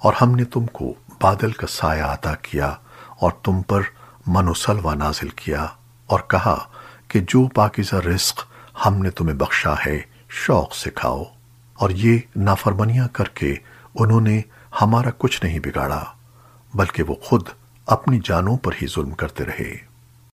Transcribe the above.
اور ہم نے تم کو بادل کا سایہ عطا کیا اور تم پر من و سلوہ نازل کیا اور کہا کہ جو پاکیزہ رزق ہم نے تمہیں بخشا ہے، شوق سے کھاؤ۔ اور یہ نافرمنیاں کر کے انہوں نے ہمارا کچھ نہیں بگاڑا، بلکہ وہ خود اپنی جانوں پر ہی ظلم کرتے رہے۔